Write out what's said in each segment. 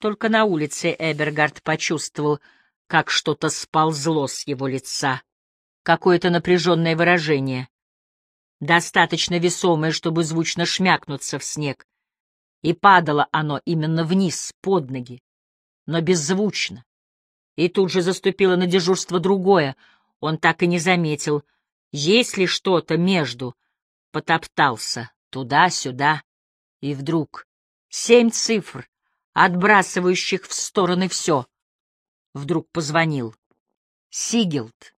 Только на улице Эбергард почувствовал, как что-то сползло с его лица, какое-то напряженное выражение, достаточно весомое, чтобы звучно шмякнуться в снег. И падало оно именно вниз, под ноги, но беззвучно. И тут же заступило на дежурство другое. Он так и не заметил, есть ли что-то между. Потоптался туда-сюда, и вдруг семь цифр, отбрасывающих в стороны все. Вдруг позвонил. Сигилд.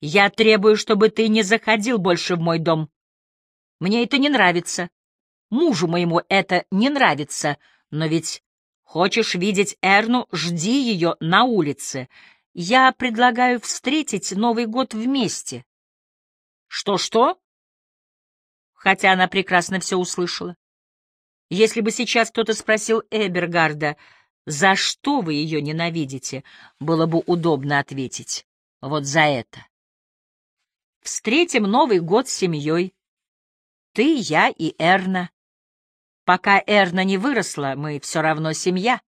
Я требую, чтобы ты не заходил больше в мой дом. Мне это не нравится. Мужу моему это не нравится. Но ведь хочешь видеть Эрну, жди ее на улице. Я предлагаю встретить Новый год вместе. Что-что? Хотя она прекрасно все услышала. Если бы сейчас кто-то спросил Эбергарда, за что вы ее ненавидите, было бы удобно ответить. Вот за это. Встретим Новый год с семьей. Ты, я и Эрна. Пока Эрна не выросла, мы все равно семья.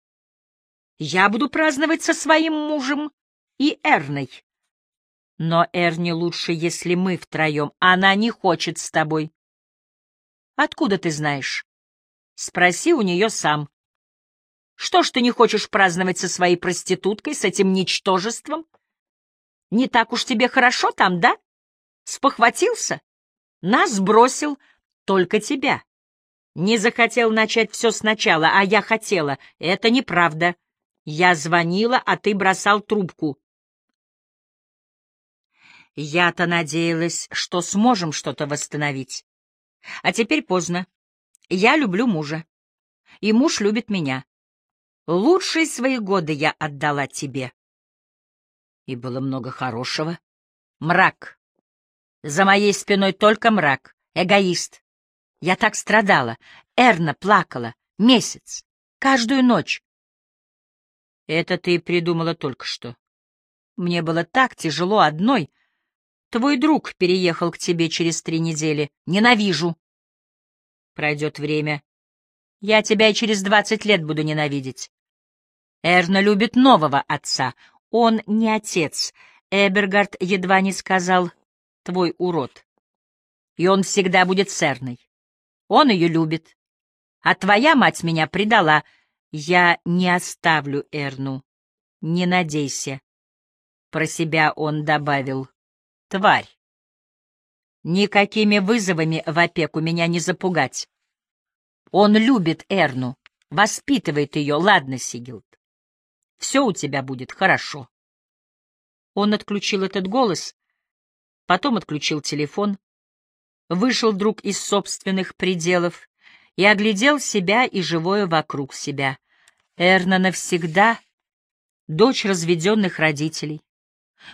Я буду праздновать со своим мужем и Эрной. Но Эрне лучше, если мы втроем. Она не хочет с тобой. Откуда ты знаешь? Спроси у нее сам. Что ж ты не хочешь праздновать со своей проституткой, с этим ничтожеством? Не так уж тебе хорошо там, да? Спохватился? Нас бросил только тебя. Не захотел начать все сначала, а я хотела. Это неправда. Я звонила, а ты бросал трубку. Я-то надеялась, что сможем что-то восстановить. А теперь поздно. Я люблю мужа, и муж любит меня. Лучшие свои годы я отдала тебе. И было много хорошего. Мрак. За моей спиной только мрак. Эгоист. Я так страдала. Эрна плакала. Месяц. Каждую ночь. Это ты придумала только что. Мне было так тяжело одной. Твой друг переехал к тебе через три недели. Ненавижу. Пройдет время. Я тебя и через двадцать лет буду ненавидеть. Эрна любит нового отца. Он не отец. Эбергард едва не сказал «твой урод». И он всегда будет с Эрной. Он ее любит. А твоя мать меня предала. Я не оставлю Эрну. Не надейся. Про себя он добавил «тварь». Никакими вызовами в опеку меня не запугать. Он любит Эрну, воспитывает ее, ладно, Сигилд. Все у тебя будет хорошо. Он отключил этот голос, потом отключил телефон, вышел вдруг из собственных пределов и оглядел себя и живое вокруг себя. Эрна навсегда — дочь разведенных родителей.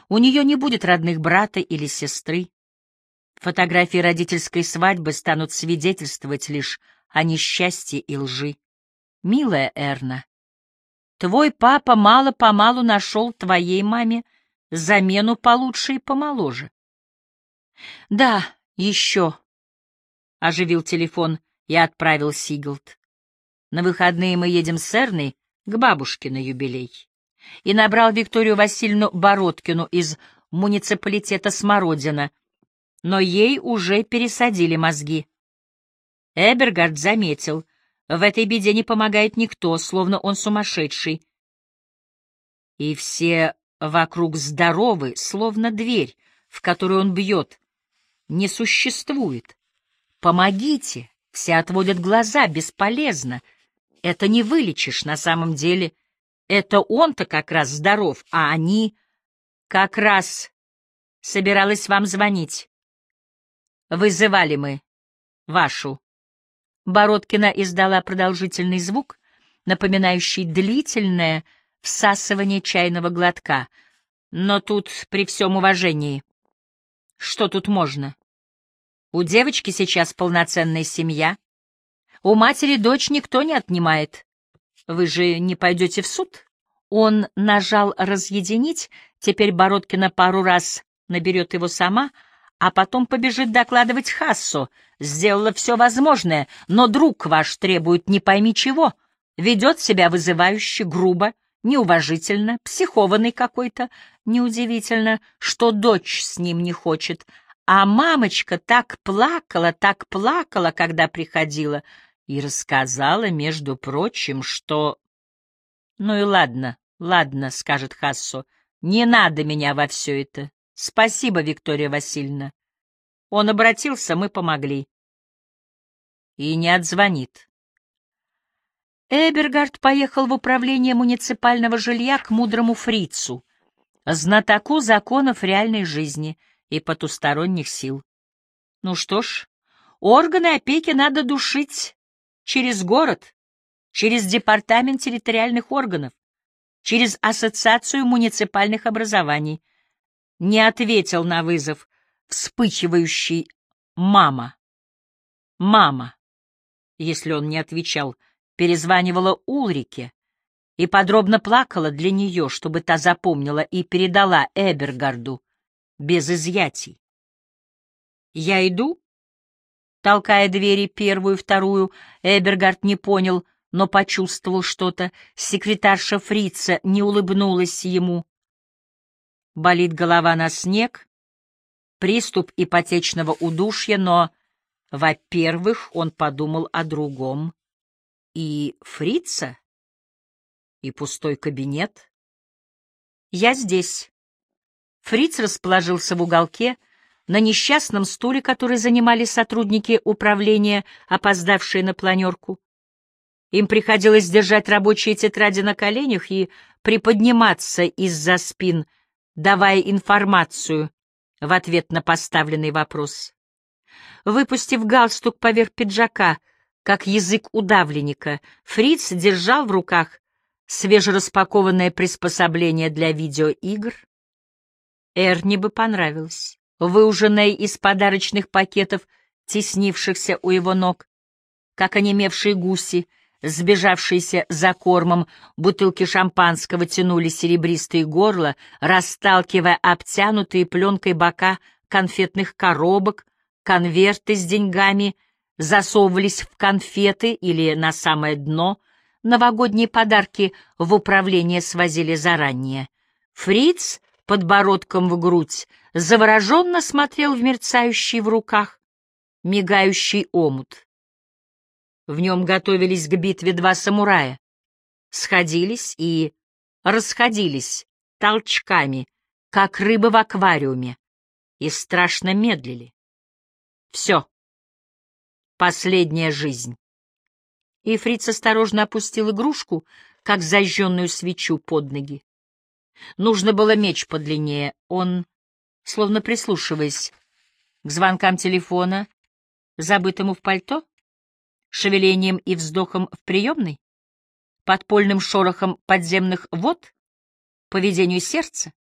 У нее не будет родных брата или сестры. Фотографии родительской свадьбы станут свидетельствовать лишь о несчастье и лжи. Милая Эрна, твой папа мало-помалу нашел твоей маме замену получше и помоложе. Да, еще. Оживил телефон и отправил Сиглд. На выходные мы едем с Эрной к бабушке на юбилей. И набрал Викторию Васильевну Бородкину из муниципалитета Смородина, но ей уже пересадили мозги. Эбергард заметил, в этой беде не помогает никто, словно он сумасшедший. И все вокруг здоровы, словно дверь, в которую он бьет, не существует. Помогите, все отводят глаза, бесполезно. Это не вылечишь на самом деле. Это он-то как раз здоров, а они как раз собиралась вам звонить. Вызывали мы вашу. Бородкина издала продолжительный звук, напоминающий длительное всасывание чайного глотка. Но тут, при всем уважении, что тут можно? У девочки сейчас полноценная семья. У матери дочь никто не отнимает. Вы же не пойдете в суд? Он нажал «разъединить», теперь Бородкина пару раз наберет его сама — а потом побежит докладывать Хассу. Сделала все возможное, но друг ваш требует не пойми чего. ведет себя вызывающе, грубо, неуважительно, психованный какой-то. Неудивительно, что дочь с ним не хочет. А мамочка так плакала, так плакала, когда приходила, и рассказала, между прочим, что... «Ну и ладно, ладно», — скажет Хассо, — «не надо меня во все это. Спасибо, Виктория Васильевна». Он обратился, мы помогли. И не отзвонит. Эбергард поехал в управление муниципального жилья к мудрому фрицу, знатоку законов реальной жизни и потусторонних сил. Ну что ж, органы опеки надо душить через город, через департамент территориальных органов, через ассоциацию муниципальных образований. Не ответил на вызов вспыхивающий «мама». «Мама», если он не отвечал, — перезванивала Улрике и подробно плакала для нее, чтобы та запомнила и передала Эбергарду без изъятий. «Я иду?» Толкая двери первую, вторую, Эбергард не понял, но почувствовал что-то. Секретарша Фрица не улыбнулась ему. Болит голова на снег, приступ ипотечного удушья, но, во-первых, он подумал о другом и фрица, и пустой кабинет. Я здесь. Фриц расположился в уголке, на несчастном стуле, который занимали сотрудники управления, опоздавшие на планерку. Им приходилось держать рабочие тетради на коленях и приподниматься из-за спин, давая информацию в ответ на поставленный вопрос. Выпустив галстук поверх пиджака, как язык удавленника, Фриц держал в руках свежераспакованное приспособление для видеоигр. Эрни бы понравилось, выуженное из подарочных пакетов, теснившихся у его ног, как онемевшие гуси, сбежавшиеся за кормом, бутылки шампанского тянули серебристые горла, расталкивая обтянутые пленкой бока конфетных коробок, конверты с деньгами — засовывались в конфеты или на самое дно, новогодние подарки в управление свозили заранее. Фриц подбородком в грудь завороженно смотрел в мерцающий в руках мигающий омут. В нем готовились к битве два самурая, сходились и расходились толчками, как рыбы в аквариуме, и страшно медлили. Все. Последняя жизнь. И Фриц осторожно опустил игрушку, как зажженную свечу под ноги. Нужно было меч подлиннее. Он, словно прислушиваясь к звонкам телефона, забытому в пальто, шевелением и вздохом в приемной, подпольным шорохом подземных вод, поведению сердца,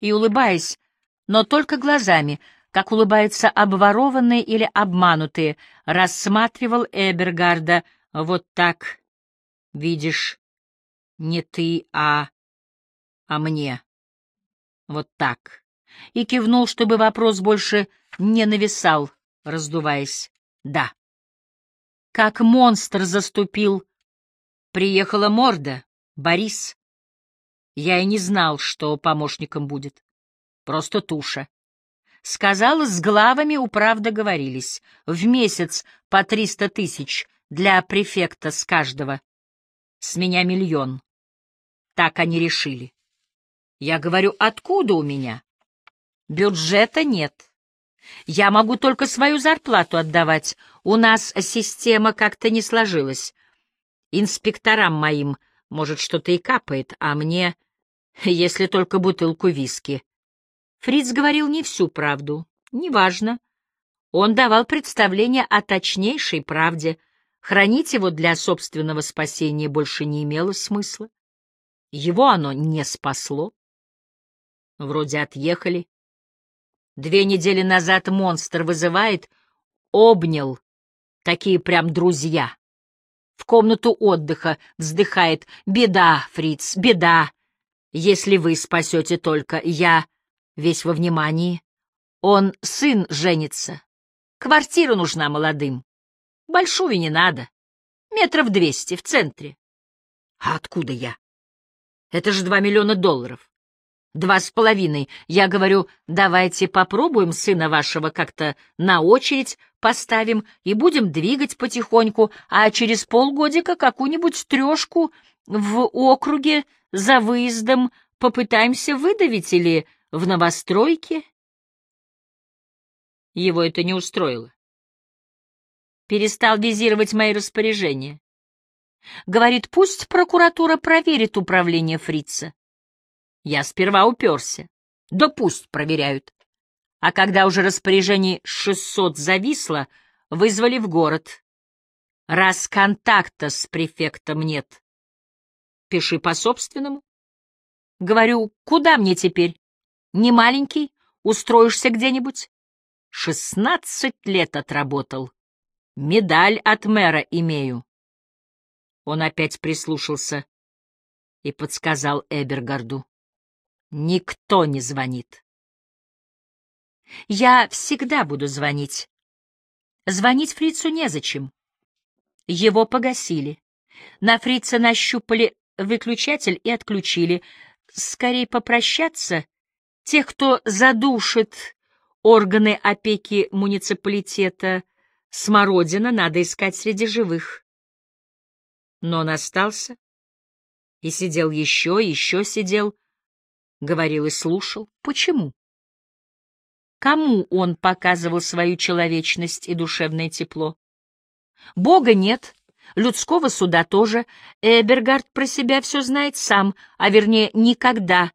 и, улыбаясь, но только глазами, как улыбаются обворованные или обманутые, рассматривал Эбергарда вот так. Видишь, не ты, а... а мне. Вот так. И кивнул, чтобы вопрос больше не нависал, раздуваясь. Да. Как монстр заступил. Приехала морда, Борис. Я и не знал, что помощником будет. Просто туша. Сказал, с главами управ договорились. В месяц по триста тысяч для префекта с каждого. С меня миллион. Так они решили. Я говорю, откуда у меня? Бюджета нет. Я могу только свою зарплату отдавать. У нас система как-то не сложилась. Инспекторам моим, может, что-то и капает, а мне, если только бутылку виски. Фриц говорил не всю правду, неважно. Он давал представление о точнейшей правде. Хранить его для собственного спасения больше не имело смысла. Его оно не спасло. Вроде отъехали. Две недели назад монстр вызывает, обнял, такие прям друзья. В комнату отдыха вздыхает «Беда, Фриц, беда. Если вы спасете только, я...» весь во внимании. Он сын женится. Квартира нужна молодым. Большую не надо. Метров двести, в центре. А откуда я? Это же два миллиона долларов. Два с половиной. Я говорю, давайте попробуем сына вашего как-то на очередь поставим и будем двигать потихоньку, а через полгодика какую-нибудь трешку в округе за выездом попытаемся выдавить или в новостройке. Его это не устроило. Перестал визировать мои распоряжения. Говорит, пусть прокуратура проверит управление фрица. Я сперва уперся. Да пусть проверяют. А когда уже распоряжений 600 зависло, вызвали в город. Раз контакта с префектом нет, пиши по-собственному. Говорю, куда мне теперь? Не маленький? Устроишься где-нибудь? Шестнадцать лет отработал. Медаль от мэра имею. Он опять прислушался и подсказал Эбергарду. Никто не звонит. Я всегда буду звонить. Звонить фрицу незачем. Его погасили. На фрица нащупали выключатель и отключили. Скорее попрощаться. Тех, кто задушит органы опеки муниципалитета Смородина, надо искать среди живых. Но он остался и сидел еще, еще сидел, говорил и слушал. Почему? Кому он показывал свою человечность и душевное тепло? Бога нет, людского суда тоже. Эбергард про себя все знает сам, а вернее никогда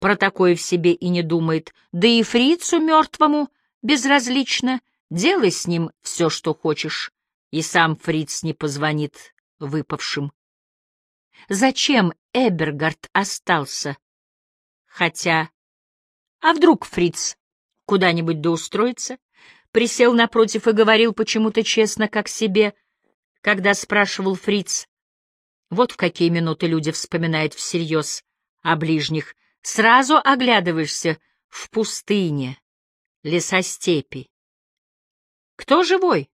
про такое в себе и не думает. Да и фрицу мертвому безразлично, делай с ним все, что хочешь, и сам фриц не позвонит выпавшим. Зачем Эбергард остался? Хотя... А вдруг фриц куда-нибудь да устроиться? Присел напротив и говорил почему-то честно, как себе, когда спрашивал фриц. Вот в какие минуты люди вспоминают всерьез о ближних. Сразу оглядываешься в пустыне, лесостепи. Кто живой?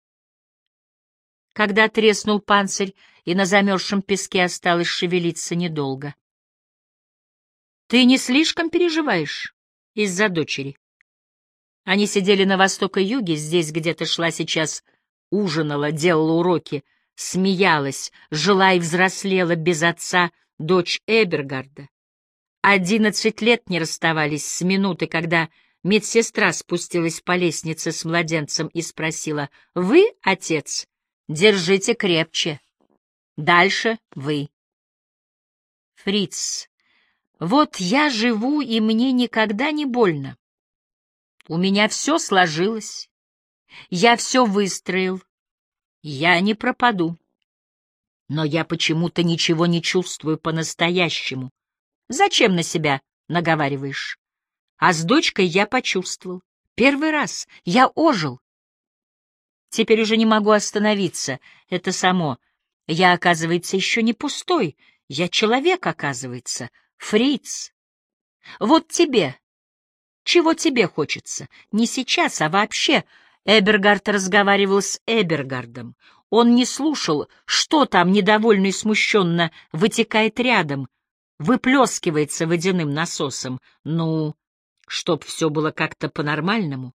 Когда треснул панцирь, и на замерзшем песке осталось шевелиться недолго. Ты не слишком переживаешь из-за дочери? Они сидели на восток и юге, здесь где-то шла сейчас, ужинала, делала уроки, смеялась, жила и взрослела без отца дочь Эбергарда. Одиннадцать лет не расставались с минуты, когда медсестра спустилась по лестнице с младенцем и спросила, «Вы, отец? Держите крепче. Дальше вы». Фриц, вот я живу, и мне никогда не больно. У меня все сложилось. Я все выстроил. Я не пропаду. Но я почему-то ничего не чувствую по-настоящему. Зачем на себя наговариваешь? А с дочкой я почувствовал. Первый раз. Я ожил. Теперь уже не могу остановиться. Это само. Я, оказывается, еще не пустой. Я человек, оказывается. Фриц. Вот тебе. Чего тебе хочется? Не сейчас, а вообще. Эбергард разговаривал с Эбергардом. Он не слушал, что там недовольно и смущенно вытекает рядом, выплескивается водяным насосом. Ну, чтоб все было как-то по-нормальному.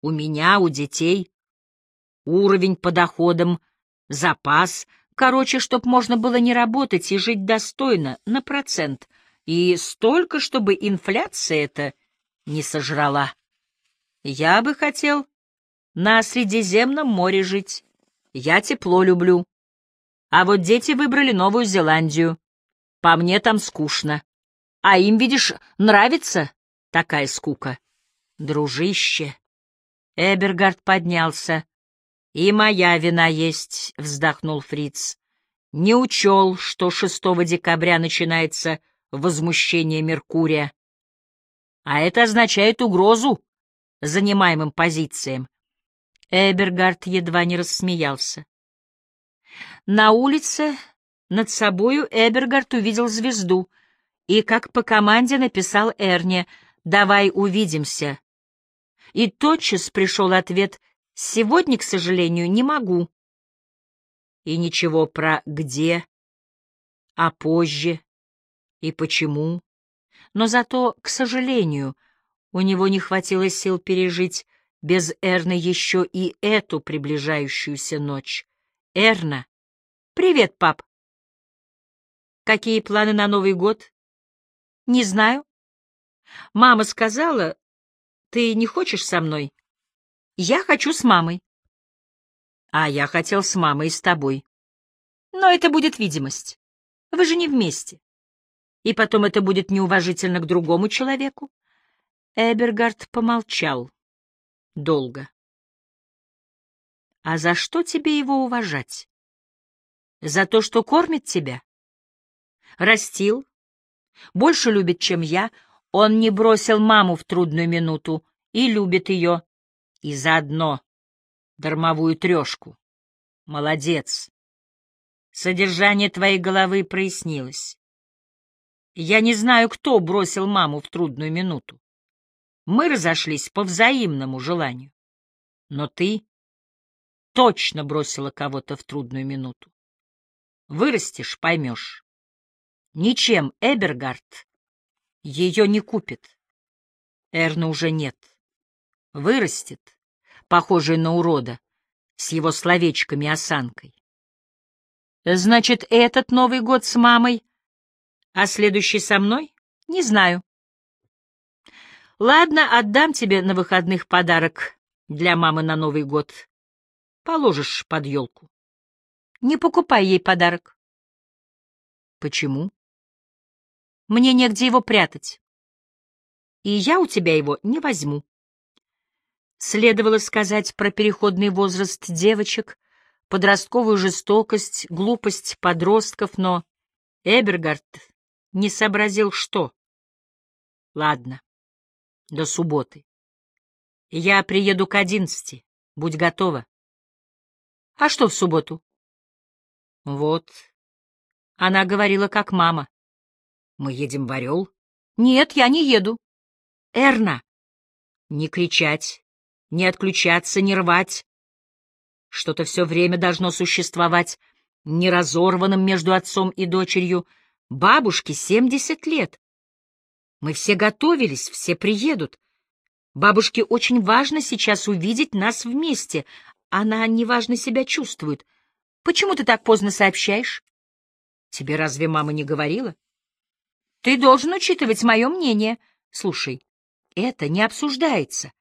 У меня, у детей, уровень по доходам, запас, короче, чтоб можно было не работать и жить достойно, на процент, и столько, чтобы инфляция это не сожрала. Я бы хотел на Средиземном море жить. Я тепло люблю. А вот дети выбрали Новую Зеландию. По мне там скучно. А им, видишь, нравится такая скука. Дружище. Эбергард поднялся. И моя вина есть, вздохнул Фриц. Не учел, что 6 декабря начинается возмущение Меркурия. А это означает угрозу занимаемым позициям. Эбергард едва не рассмеялся. На улице над собою Эбергард увидел звезду и, как по команде, написал Эрне «Давай увидимся». И тотчас пришел ответ «Сегодня, к сожалению, не могу». И ничего про где, а позже и почему. Но зато, к сожалению, у него не хватило сил пережить без Эрны еще и эту приближающуюся ночь. Эрна. Привет, пап. Какие планы на Новый год? Не знаю. Мама сказала, ты не хочешь со мной? Я хочу с мамой. А я хотел с мамой и с тобой. Но это будет видимость. Вы же не вместе. И потом это будет неуважительно к другому человеку. Эбергард помолчал. Долго. А за что тебе его уважать? За то, что кормит тебя? Растил? Больше любит, чем я. Он не бросил маму в трудную минуту и любит ее. И заодно дармовую трешку. Молодец. Содержание твоей головы прояснилось. Я не знаю, кто бросил маму в трудную минуту. Мы разошлись по взаимному желанию. Но ты точно бросила кого-то в трудную минуту. Вырастешь — поймешь. Ничем Эбергард ее не купит. Эрна уже нет. Вырастет, похожий на урода, с его словечками и осанкой. Значит, этот Новый год с мамой, а следующий со мной? Не знаю. Ладно, отдам тебе на выходных подарок для мамы на Новый год. Положишь под елку. Не покупай ей подарок. Почему? Мне негде его прятать. И я у тебя его не возьму. Следовало сказать про переходный возраст девочек, подростковую жестокость, глупость подростков, но Эбергард не сообразил, что. Ладно до субботы. Я приеду к одиннадцати. Будь готова. А что в субботу? Вот. Она говорила, как мама. Мы едем в Орел? Нет, я не еду. Эрна. Не кричать, не отключаться, не рвать. Что-то все время должно существовать неразорванным между отцом и дочерью. Бабушке семьдесят лет. Мы все готовились, все приедут. Бабушке очень важно сейчас увидеть нас вместе. Она неважно себя чувствует. Почему ты так поздно сообщаешь? Тебе разве мама не говорила? Ты должен учитывать мое мнение. Слушай, это не обсуждается.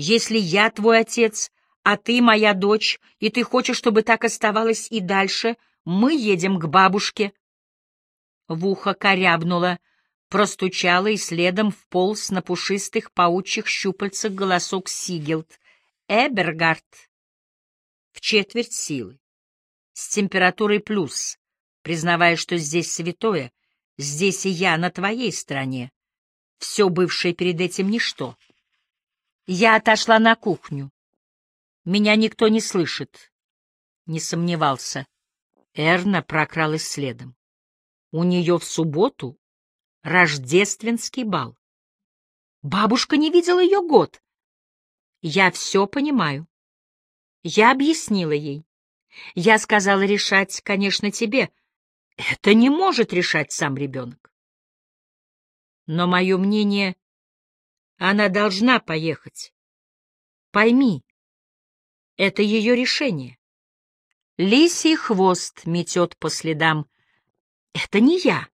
Если я твой отец, а ты моя дочь, и ты хочешь, чтобы так оставалось и дальше, мы едем к бабушке. В ухо корябнуло простучала и следом вполз на пушистых паучьих щупальцах голосок Сигелд. Эбергард. В четверть силы. С температурой плюс, признавая, что здесь святое, здесь и я на твоей стороне. Все бывшее перед этим ничто. Я отошла на кухню. Меня никто не слышит. Не сомневался. Эрна прокралась следом. У нее в субботу рождественский бал. Бабушка не видела ее год. Я все понимаю. Я объяснила ей. Я сказала решать, конечно, тебе. Это не может решать сам ребенок. Но мое мнение, она должна поехать. Пойми, это ее решение. Лисий хвост метет по следам. Это не я.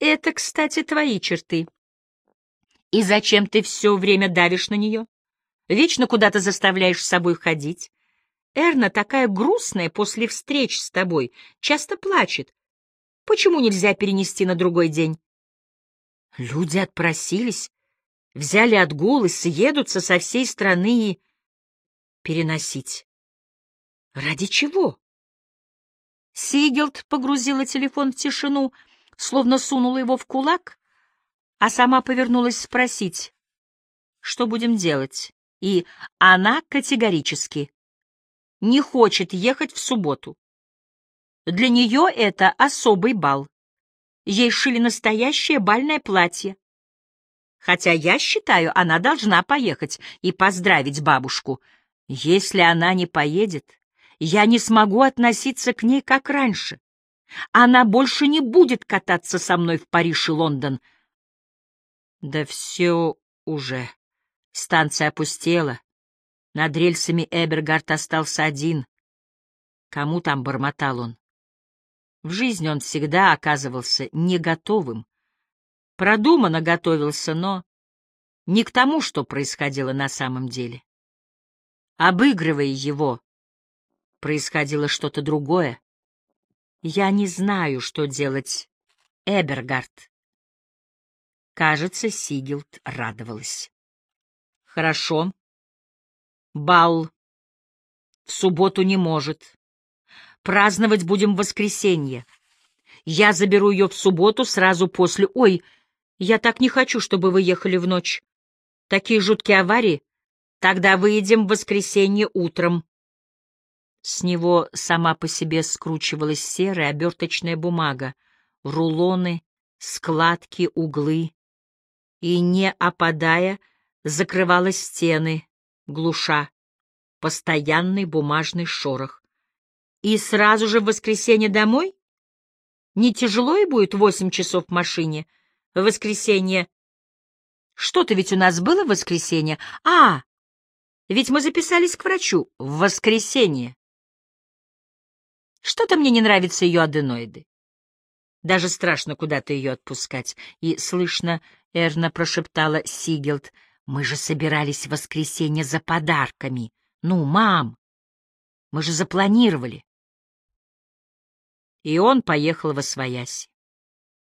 Это, кстати, твои черты. И зачем ты все время давишь на нее? Вечно куда-то заставляешь с собой ходить. Эрна такая грустная после встреч с тобой, часто плачет. Почему нельзя перенести на другой день? Люди отпросились, взяли отгул и съедутся со всей страны и... Переносить. Ради чего? Сигелд погрузила телефон в тишину — словно сунула его в кулак, а сама повернулась спросить, что будем делать, и она категорически не хочет ехать в субботу. Для нее это особый бал. Ей шили настоящее бальное платье. Хотя я считаю, она должна поехать и поздравить бабушку. Если она не поедет, я не смогу относиться к ней как раньше. Она больше не будет кататься со мной в Париж и Лондон. Да все уже. Станция опустела. Над рельсами Эбергард остался один. Кому там бормотал он? В жизни он всегда оказывался не готовым. Продуманно готовился, но не к тому, что происходило на самом деле. Обыгрывая его, происходило что-то другое. Я не знаю, что делать, Эбергард. Кажется, Сигилд радовалась. Хорошо. Бал в субботу не может. Праздновать будем в воскресенье. Я заберу ее в субботу сразу после... Ой, я так не хочу, чтобы вы ехали в ночь. Такие жуткие аварии. Тогда выедем в воскресенье утром. С него сама по себе скручивалась серая оберточная бумага, рулоны, складки, углы. И, не опадая, закрывала стены, глуша, постоянный бумажный шорох. И сразу же в воскресенье домой? Не тяжело и будет восемь часов в машине? В воскресенье... Что-то ведь у нас было в воскресенье? А, ведь мы записались к врачу в воскресенье. Что-то мне не нравятся ее аденоиды. Даже страшно куда-то ее отпускать. И, слышно, Эрна прошептала Сигелд, «Мы же собирались в воскресенье за подарками. Ну, мам, мы же запланировали». И он поехал во своясь.